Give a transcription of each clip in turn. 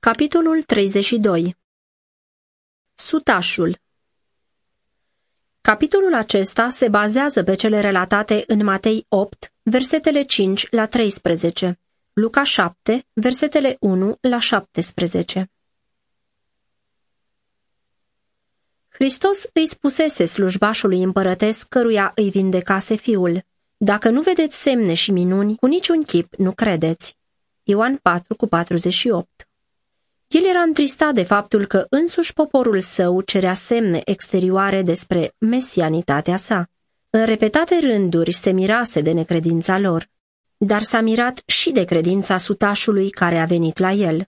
Capitolul 32 Sutașul Capitolul acesta se bazează pe cele relatate în Matei 8, versetele 5 la 13, Luca 7, versetele 1 la 17. Hristos îi spusese slujbașului împărătesc căruia îi vindecase fiul, Dacă nu vedeți semne și minuni, cu niciun chip nu credeți. Ioan 4 cu 48 el era întristat de faptul că însuși poporul său cerea semne exterioare despre mesianitatea sa. În repetate rânduri se mirase de necredința lor, dar s-a mirat și de credința sutașului care a venit la el.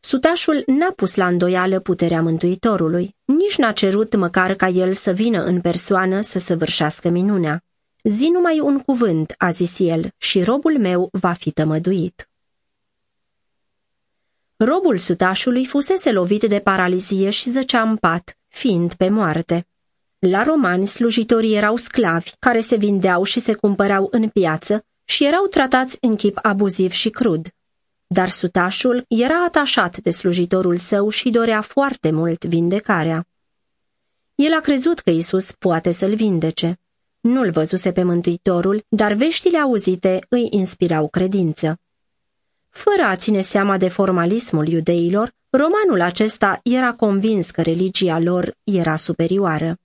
Sutașul n-a pus la îndoială puterea Mântuitorului, nici n-a cerut măcar ca el să vină în persoană să săvârșească minunea. Zi numai un cuvânt, a zis el, și robul meu va fi tămăduit. Robul sutașului fusese lovit de paralizie și zăcea în pat, fiind pe moarte. La romani, slujitorii erau sclavi, care se vindeau și se cumpărau în piață și erau tratați în chip abuziv și crud. Dar sutașul era atașat de slujitorul său și dorea foarte mult vindecarea. El a crezut că Isus poate să-l vindece. Nu-l văzuse pe Mântuitorul, dar veștile auzite îi inspirau credință. Fără a ține seama de formalismul iudeilor, romanul acesta era convins că religia lor era superioară.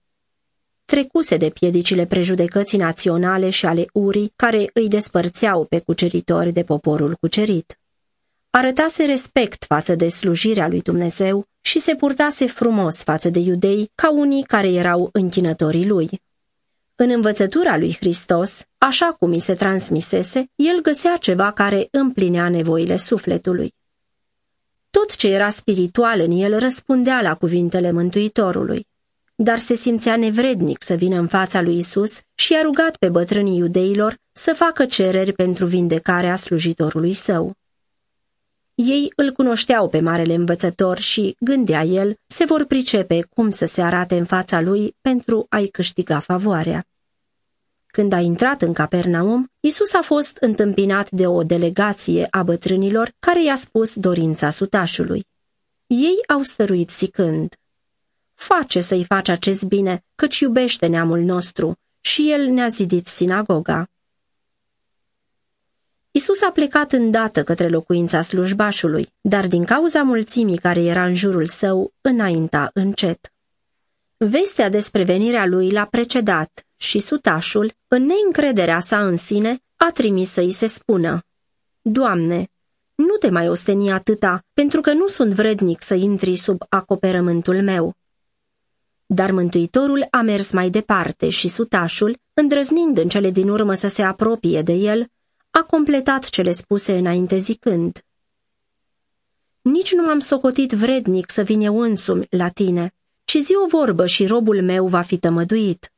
Trecuse de piedicile prejudecății naționale și ale urii care îi despărțeau pe cuceritori de poporul cucerit. Arătase respect față de slujirea lui Dumnezeu și se purtase frumos față de iudei ca unii care erau închinătorii lui. În învățătura lui Hristos, așa cum i se transmisese, el găsea ceva care împlinea nevoile sufletului. Tot ce era spiritual în el răspundea la cuvintele Mântuitorului, dar se simțea nevrednic să vină în fața lui Isus și a rugat pe bătrânii iudeilor să facă cereri pentru vindecarea slujitorului său. Ei îl cunoșteau pe marele învățător și, gândea el, se vor pricepe cum să se arate în fața lui pentru a-i câștiga favoarea. Când a intrat în Capernaum, Isus a fost întâmpinat de o delegație a bătrânilor care i-a spus dorința sutașului. Ei au stăruit zicând, Face să-i faci acest bine, căci iubește neamul nostru și el ne-a zidit sinagoga. Isus a plecat îndată către locuința slujbașului, dar din cauza mulțimii care era în jurul său, înainta încet. Vestea despre venirea lui l-a precedat și sutașul, în neîncrederea sa în sine, a trimis să-i se spună Doamne, nu te mai osteni atâta, pentru că nu sunt vrednic să intri sub acoperământul meu. Dar Mântuitorul a mers mai departe și sutașul, îndrăznind în cele din urmă să se apropie de el, a completat cele spuse înainte zicând, Nici nu m-am socotit vrednic să vin eu însumi la tine, ci zi o vorbă și robul meu va fi tămăduit.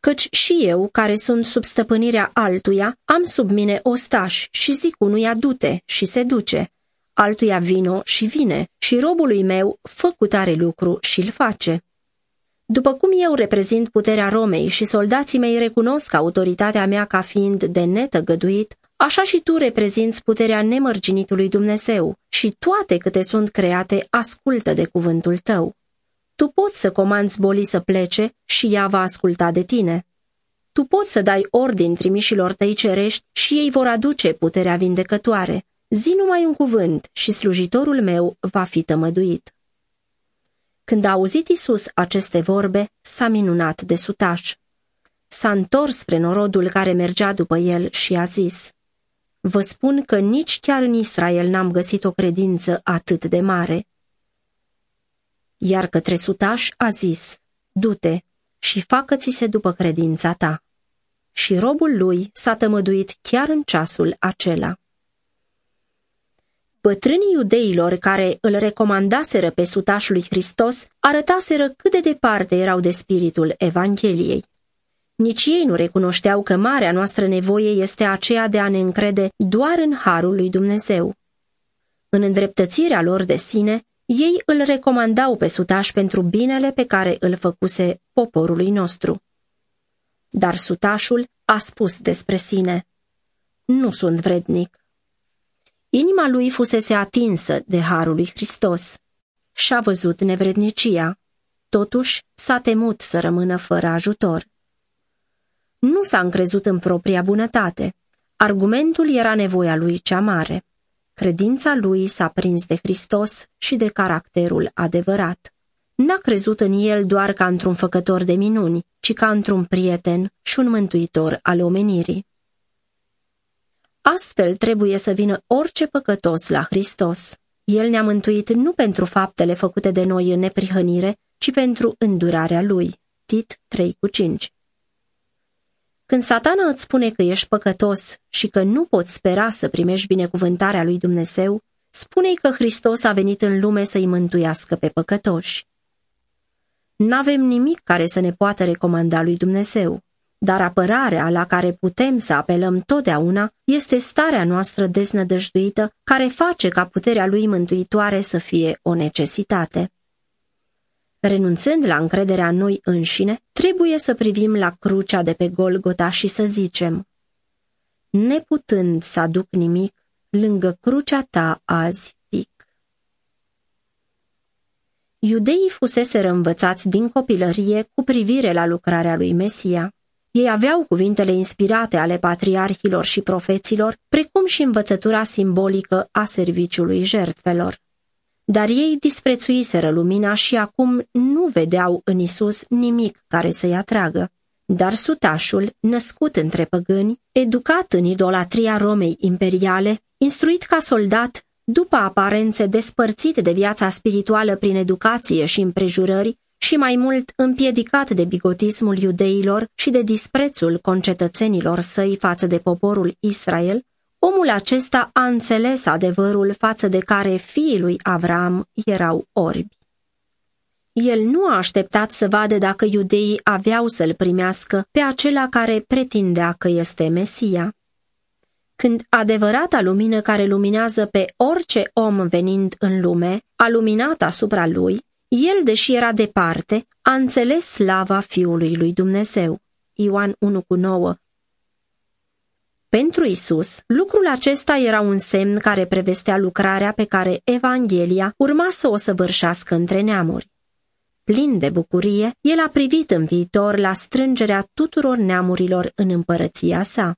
Căci și eu, care sunt sub stăpânirea altuia, am sub mine ostaș și zic unuia du-te și se duce, altuia vino și vine și robului meu fă tare lucru și-l face. După cum eu reprezint puterea Romei și soldații mei recunosc autoritatea mea ca fiind de netăgăduit, Așa și tu reprezinți puterea nemărginitului Dumnezeu și toate câte sunt create ascultă de cuvântul tău. Tu poți să comanzi bolii să plece și ea va asculta de tine. Tu poți să dai ordin trimișilor tăi cerești și ei vor aduce puterea vindecătoare. Zi numai un cuvânt și slujitorul meu va fi tămăduit. Când a auzit Isus aceste vorbe, s-a minunat de sutaș. S-a întors spre norodul care mergea după el și a zis, Vă spun că nici chiar în Israel n-am găsit o credință atât de mare. Iar către sutaș a zis, du-te și facă-ți-se după credința ta. Și robul lui s-a tămăduit chiar în ceasul acela. Bătrânii iudeilor care îl recomandaseră pe sutașul lui Hristos arătaseră cât de departe erau de spiritul Evangheliei. Nici ei nu recunoșteau că marea noastră nevoie este aceea de a ne încrede doar în harul lui Dumnezeu. În îndreptățirea lor de sine, ei îl recomandau pe sutaș pentru binele pe care îl făcuse poporului nostru. Dar sutașul a spus despre sine, Nu sunt vrednic. Inima lui fusese atinsă de harul lui Hristos. Și-a văzut nevrednicia. Totuși s-a temut să rămână fără ajutor. Nu s-a încrezut în propria bunătate. Argumentul era nevoia lui cea mare. Credința lui s-a prins de Hristos și de caracterul adevărat. N-a crezut în el doar ca într-un făcător de minuni, ci ca într-un prieten și un mântuitor al omenirii. Astfel trebuie să vină orice păcătos la Hristos. El ne-a mântuit nu pentru faptele făcute de noi în neprihănire, ci pentru îndurarea Lui. Tit 3 cu 5 Când satana îți spune că ești păcătos și că nu poți spera să primești binecuvântarea lui Dumnezeu, spune-i că Hristos a venit în lume să-i mântuiască pe păcătoși. N-avem nimic care să ne poată recomanda lui Dumnezeu, dar apărarea la care putem să apelăm totdeauna este starea noastră deznădăjduită care face ca puterea lui mântuitoare să fie o necesitate. Renunțând la încrederea în noi înșine, trebuie să privim la crucea de pe Golgota și să zicem, neputând să aduc nimic, lângă crucea ta azi pic. Iudeii fusese învățați din copilărie cu privire la lucrarea lui Mesia. Ei aveau cuvintele inspirate ale patriarhilor și profeților, precum și învățătura simbolică a serviciului jertfelor. Dar ei disprețuiseră lumina și acum nu vedeau în Isus nimic care să-i atragă. Dar sutașul, născut între păgâni, educat în idolatria Romei imperiale, instruit ca soldat, după aparențe despărțite de viața spirituală prin educație și împrejurări, și mai mult împiedicat de bigotismul iudeilor și de disprețul concetățenilor săi față de poporul Israel, omul acesta a înțeles adevărul față de care fiii lui Avram erau orbi. El nu a așteptat să vadă dacă iudeii aveau să-l primească pe acela care pretindea că este Mesia. Când adevărata lumină care luminează pe orice om venind în lume a luminat asupra lui, el, deși era departe, a înțeles slava Fiului lui Dumnezeu. Ioan 1 cu 9 Pentru Isus, lucrul acesta era un semn care prevestea lucrarea pe care Evanghelia urma să o săvârșească între neamuri. Plin de bucurie, el a privit în viitor la strângerea tuturor neamurilor în împărăția sa.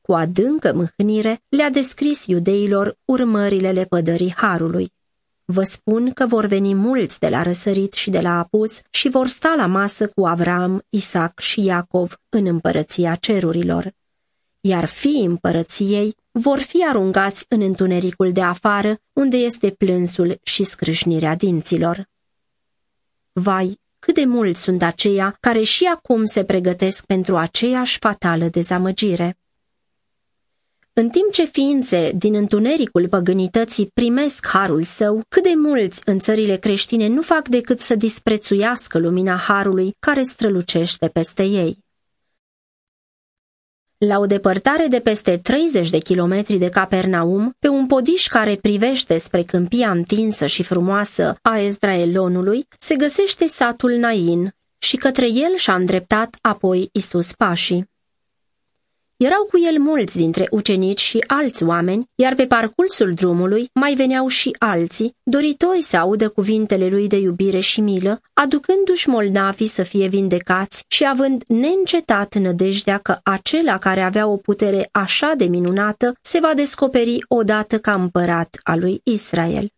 Cu adâncă mâhnire le-a descris iudeilor urmările lepădării Harului. Vă spun că vor veni mulți de la răsărit și de la apus și vor sta la masă cu Avram, Isaac și Iacov în împărăția cerurilor. Iar fiii împărăției vor fi aruncați în întunericul de afară, unde este plânsul și scrâșnirea dinților. Vai, cât de mulți sunt aceia care și acum se pregătesc pentru aceeași fatală dezamăgire. În timp ce ființe din întunericul păgânității primesc harul său, cât de mulți în țările creștine nu fac decât să disprețuiască lumina harului care strălucește peste ei. La o depărtare de peste 30 de kilometri de Capernaum, pe un podiș care privește spre câmpia întinsă și frumoasă a Ezraelonului, se găsește satul Nain și către el și-a îndreptat apoi Isus pașii. Erau cu el mulți dintre ucenici și alți oameni, iar pe parcursul drumului mai veneau și alții, doritori să audă cuvintele lui de iubire și milă, aducându-și moldavii să fie vindecați și având neîncetat nădejdea că acela care avea o putere așa de minunată se va descoperi odată ca împărat al lui Israel.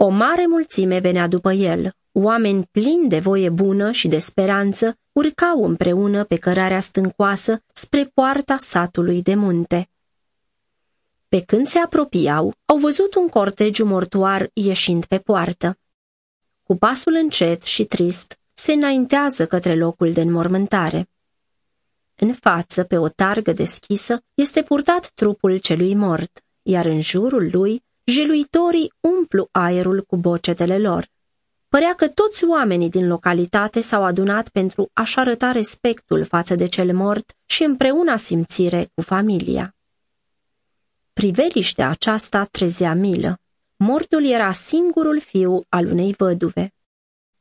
O mare mulțime venea după el, oameni plini de voie bună și de speranță, urcau împreună pe cărarea stâncoasă spre poarta satului de munte. Pe când se apropiau, au văzut un cortegiu mortuar ieșind pe poartă. Cu pasul încet și trist, se înaintează către locul de înmormântare. În față, pe o targă deschisă, este purtat trupul celui mort, iar în jurul lui, jeluitorii umplu aerul cu bocetele lor. Părea că toți oamenii din localitate s-au adunat pentru a-și arăta respectul față de cel mort și împreună simțire cu familia. Priveliștea aceasta trezea milă. Mortul era singurul fiu al unei văduve.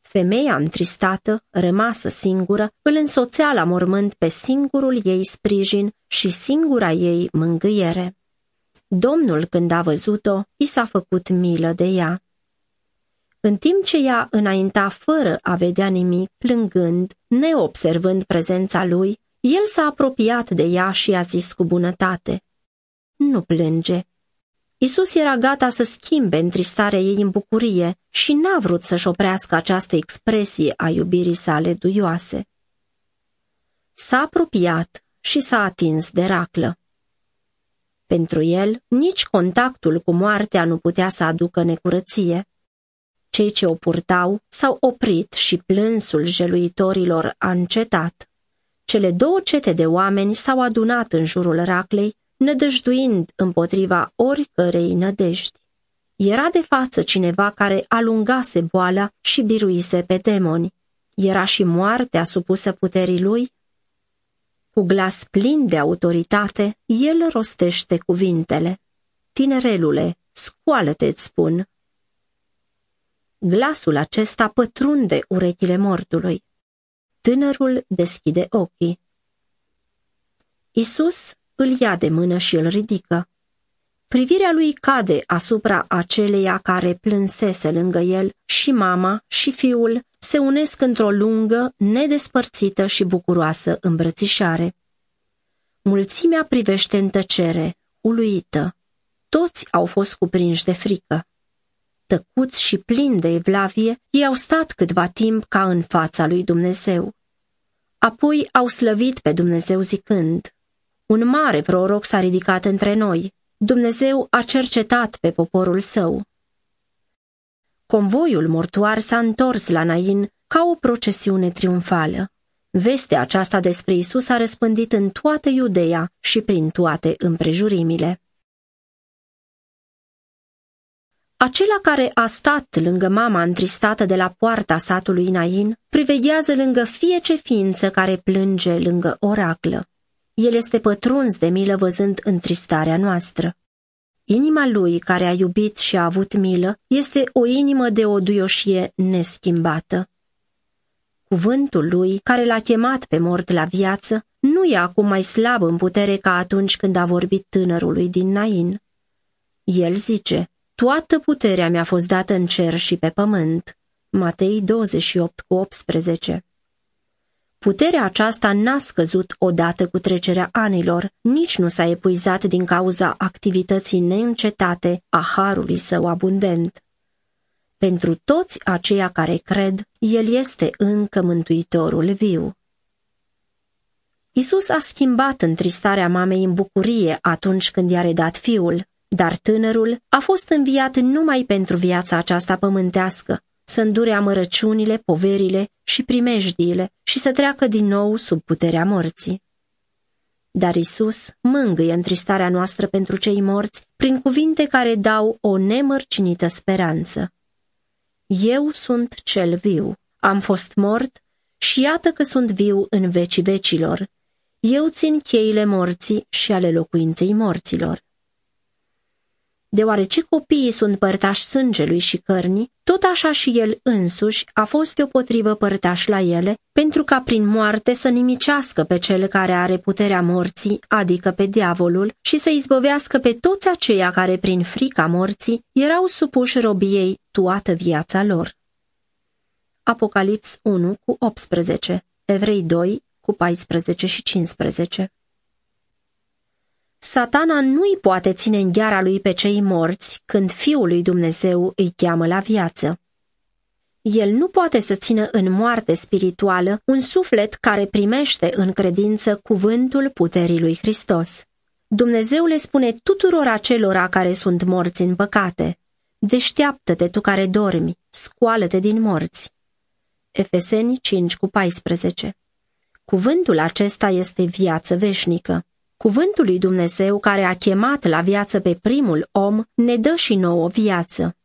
Femeia întristată, rămasă singură, îl însoțea la mormânt pe singurul ei sprijin și singura ei mângâiere. Domnul, când a văzut-o, i s-a făcut milă de ea. În timp ce ea înainta fără a vedea nimic, plângând, neobservând prezența lui, el s-a apropiat de ea și a zis cu bunătate, Nu plânge. Isus era gata să schimbe întristarea ei în bucurie și n-a vrut să-și oprească această expresie a iubirii sale duioase. S-a apropiat și s-a atins de raclă. Pentru el, nici contactul cu moartea nu putea să aducă necurăție. Cei ce o purtau s-au oprit și plânsul jeluitorilor a încetat. Cele două cete de oameni s-au adunat în jurul raclei, nădăjduind împotriva oricărei nădejdi. Era de față cineva care alungase boala și biruise pe demoni. Era și moartea supusă puterii lui? Cu glas plin de autoritate, el rostește cuvintele. Tinerelule, scoală-te-ți spun. Glasul acesta pătrunde urechile mortului. Tânărul deschide ochii. Isus îl ia de mână și îl ridică. Privirea lui cade asupra aceleia care plânsese lângă el și mama și fiul se unesc într-o lungă, nedespărțită și bucuroasă îmbrățișare. Mulțimea privește în tăcere, uluită. Toți au fost cuprinși de frică. Tăcuți și plini de evlavie, ei au stat câtva timp ca în fața lui Dumnezeu. Apoi au slăvit pe Dumnezeu zicând, Un mare proroc s-a ridicat între noi, Dumnezeu a cercetat pe poporul său. Convoiul mortuar s-a întors la Nain ca o procesiune triumfală. Vestea aceasta despre Isus a răspândit în toată Iudeea și prin toate împrejurimile. Acela care a stat lângă mama întristată de la poarta satului Nain, priveghează lângă fie ce ființă care plânge lângă oraclă. El este pătruns de milă văzând întristarea noastră. Inima lui, care a iubit și a avut milă, este o inimă de o duioșie neschimbată. Cuvântul lui, care l-a chemat pe mort la viață, nu e acum mai slab în putere ca atunci când a vorbit tânărului din Nain. El zice, Toată puterea mi-a fost dată în cer și pe pământ. Matei 28 cu 18 Puterea aceasta n-a scăzut odată cu trecerea anilor, nici nu s-a epuizat din cauza activității neîncetate a harului său abundent. Pentru toți aceia care cred, El este încă Mântuitorul viu. Isus a schimbat întristarea mamei în bucurie atunci când i-a redat fiul, dar tânărul a fost înviat numai pentru viața aceasta pământească, să îndure amărăciunile, poverile și primejdiile și să treacă din nou sub puterea morții. Dar Isus mângâie întristarea noastră pentru cei morți prin cuvinte care dau o nemărcinită speranță. Eu sunt cel viu, am fost mort și iată că sunt viu în vecii vecilor. Eu țin cheile morții și ale locuinței morților. Deoarece copiii sunt părtași sângelui și cărnii, tot așa și el însuși a fost deopotrivă părtaș la ele, pentru ca prin moarte să nimicească pe cel care are puterea morții, adică pe diavolul, și să izbăvească pe toți aceia care prin frica morții erau supuși robiei toată viața lor. Apocalips 1 cu 18, Evrei 2 cu 14 și 15 Satana nu-i poate ține în gheara lui pe cei morți când Fiul lui Dumnezeu îi cheamă la viață. El nu poate să țină în moarte spirituală un suflet care primește în credință cuvântul puterii lui Hristos. Dumnezeu le spune tuturor acelora care sunt morți în păcate, Deșteaptă-te tu care dormi, scoală-te din morți. Efeseni 5 cu 14 Cuvântul acesta este viață veșnică. Cuvântul lui Dumnezeu care a chemat la viață pe primul om ne dă și nouă viață.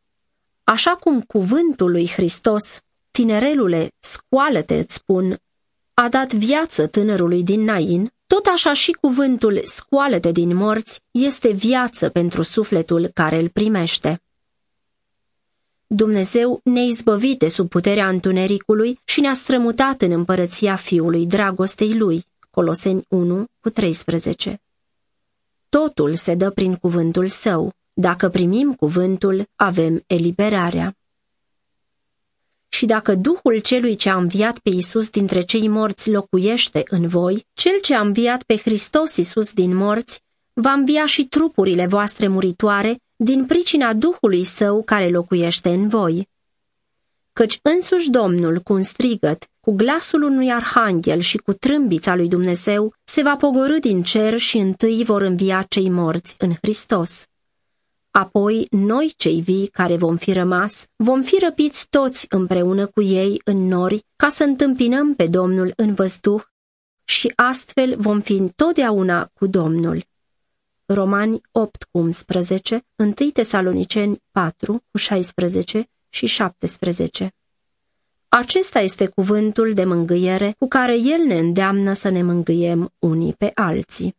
Așa cum cuvântul lui Hristos, tinerelule, scoală-te, îți spun, a dat viață tânărului din Nain, tot așa și cuvântul scoală-te din morți este viață pentru sufletul care îl primește. Dumnezeu ne-a izbăvit de sub puterea întunericului și ne-a strămutat în împărăția Fiului dragostei Lui. Coloseni 1 cu 13 Totul se dă prin cuvântul său. Dacă primim cuvântul, avem eliberarea. Și dacă Duhul celui ce a înviat pe Isus dintre cei morți locuiește în voi, cel ce a înviat pe Hristos Isus din morți, va învia și trupurile voastre muritoare din pricina Duhului Său care locuiește în voi. Căci însuși Domnul, cu un strigăt, cu glasul unui arhanghel și cu trâmbița lui Dumnezeu, se va pogorâ din cer și întâi vor învia cei morți în Hristos. Apoi, noi cei vii care vom fi rămas, vom fi răpiți toți împreună cu ei în nori, ca să întâmpinăm pe Domnul în văzduh și astfel vom fi întotdeauna cu Domnul. Romani 8 cu 11, 1 Tesaloniceni 4 cu 16 și 17. Acesta este cuvântul de mângâiere cu care El ne îndeamnă să ne mângâiem unii pe alții.